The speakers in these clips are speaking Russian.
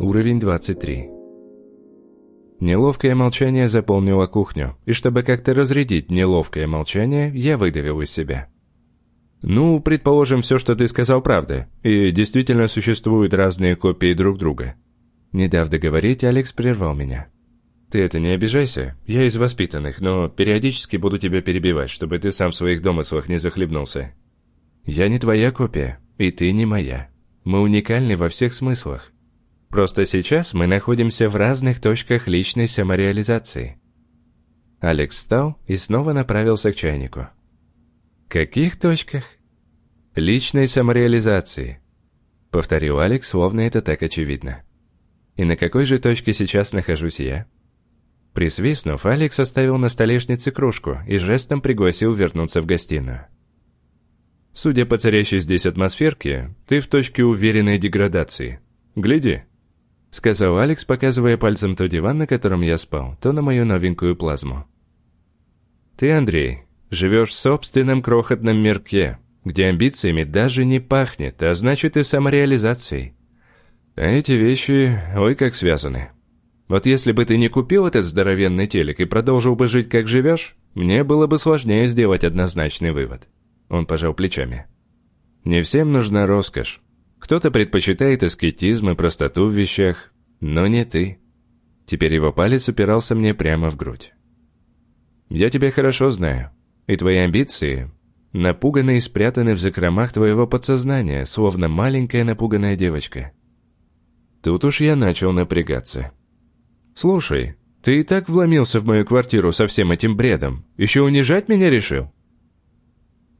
Уровень 23. Неловкое молчание заполнило кухню, и чтобы как-то разрядить неловкое молчание, я выдавил из себя. «Ну, предположим, все, что ты сказал, правда, и действительно существуют разные копии друг друга». Не дав договорить, Алекс прервал меня. «Ты это не обижайся, я из воспитанных, но периодически буду тебя перебивать, чтобы ты сам в своих домыслах не захлебнулся. Я не твоя копия, и ты не моя. Мы уникальны во всех смыслах. Просто сейчас мы находимся в разных точках личной самореализации. Алекс встал и снова направился к чайнику. «Каких точках?» «Личной самореализации», — повторил Алекс, словно это так очевидно. «И на какой же точке сейчас нахожусь я?» Присвистнув, Алекс оставил на столешнице кружку и жестом пригласил вернуться в гостиную. «Судя по царящей здесь атмосферке, ты в точке уверенной деградации. Гляди!» — сказал Алекс, показывая пальцем то диван, на котором я спал, то на мою новенькую плазму. «Ты, Андрей, живешь в собственном крохотном мирке, где амбициями даже не пахнет, а значит и самореализацией. А эти вещи, ой, как связаны. Вот если бы ты не купил этот здоровенный телек и продолжил бы жить, как живешь, мне было бы сложнее сделать однозначный вывод». Он пожал плечами. «Не всем нужна роскошь. Кто-то предпочитает аскетизм и простоту в вещах, но не ты. Теперь его палец упирался мне прямо в грудь. Я тебя хорошо знаю, и твои амбиции напуганы и спрятаны в закромах твоего подсознания, словно маленькая напуганная девочка. Тут уж я начал напрягаться. «Слушай, ты и так вломился в мою квартиру со всем этим бредом. Еще унижать меня решил?»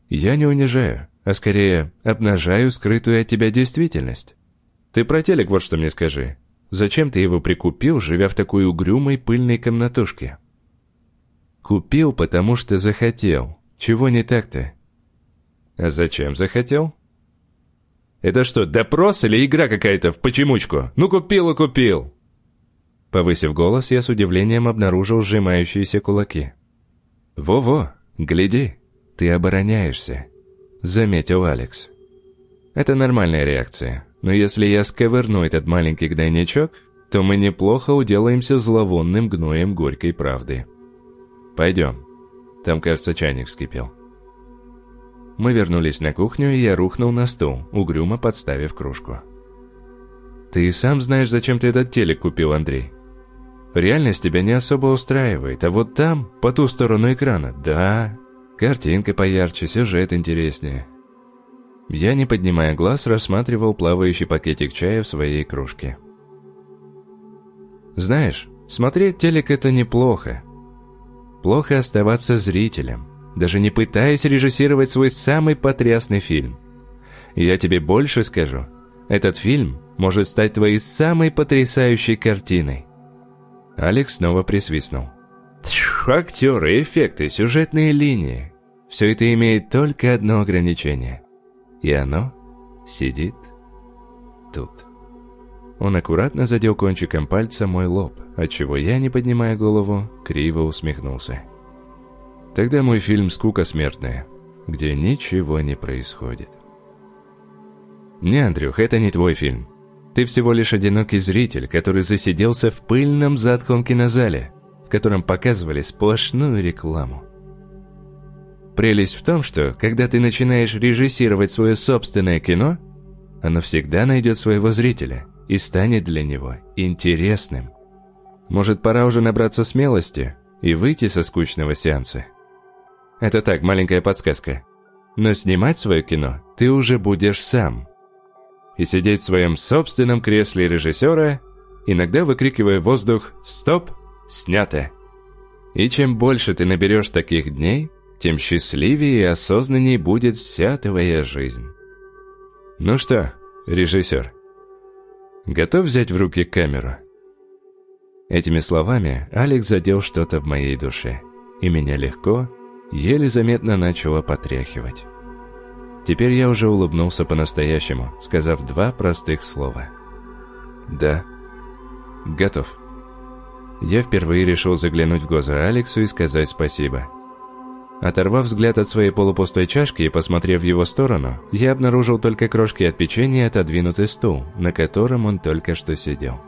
«Я не унижаю а скорее обнажаю скрытую от тебя действительность. Ты про телек вот что мне скажи. Зачем ты его прикупил, живя в такой угрюмой пыльной комнатушке? Купил, потому что захотел. Чего не так-то? А зачем захотел? Это что, допрос или игра какая-то в почемучку? Ну купил и купил! Повысив голос, я с удивлением обнаружил сжимающиеся кулаки. «Во-во, гляди, ты обороняешься. — заметил Алекс. «Это нормальная реакция, но если я сковырну этот маленький гнойничок, то мы неплохо уделаемся зловонным гноем горькой правды. Пойдем». Там, кажется, чайник вскипел. Мы вернулись на кухню, и я рухнул на стул, угрюмо подставив кружку. «Ты сам знаешь, зачем ты этот телек купил, Андрей?» Реальность тебя не особо устраивает, а вот там, по ту сторону экрана, да, Картинка поярче, сюжет интереснее. Я, не поднимая глаз, рассматривал плавающий пакетик чая в своей кружке. Знаешь, смотреть телек – это неплохо. Плохо оставаться зрителем, даже не пытаясь режиссировать свой самый потрясный фильм. Я тебе больше скажу. Этот фильм может стать твоей самой потрясающей картиной. Алекс снова присвистнул. Актеры, эффекты, сюжетные линии. Все это имеет только одно ограничение. И оно сидит тут. Он аккуратно задел кончиком пальца мой лоб, отчего я, не поднимая голову, криво усмехнулся. Тогда мой фильм «Скука смертная», где ничего не происходит. Не, Андрюх, это не твой фильм. Ты всего лишь одинокий зритель, который засиделся в пыльном затхлом кинозале, в котором показывали сплошную рекламу. Прелесть в том, что, когда ты начинаешь режиссировать свое собственное кино, оно всегда найдет своего зрителя и станет для него интересным. Может, пора уже набраться смелости и выйти со скучного сеанса? Это так, маленькая подсказка. Но снимать свое кино ты уже будешь сам. И сидеть в своем собственном кресле режиссера, иногда выкрикивая в воздух «Стоп!» снято. И чем больше ты наберешь таких дней, тем счастливее и осознаннее будет вся твоя жизнь. Ну что, режиссер, готов взять в руки камеру? Этими словами Алекс задел что-то в моей душе, и меня легко, еле заметно начало потряхивать. Теперь я уже улыбнулся по-настоящему, сказав два простых слова. «Да, готов». Я впервые решил заглянуть в глаза Алексу и сказать спасибо. Оторвав взгляд от своей полупустой чашки и посмотрев в его сторону, я обнаружил только крошки от печенья и отодвинутый стул, на котором он только что сидел.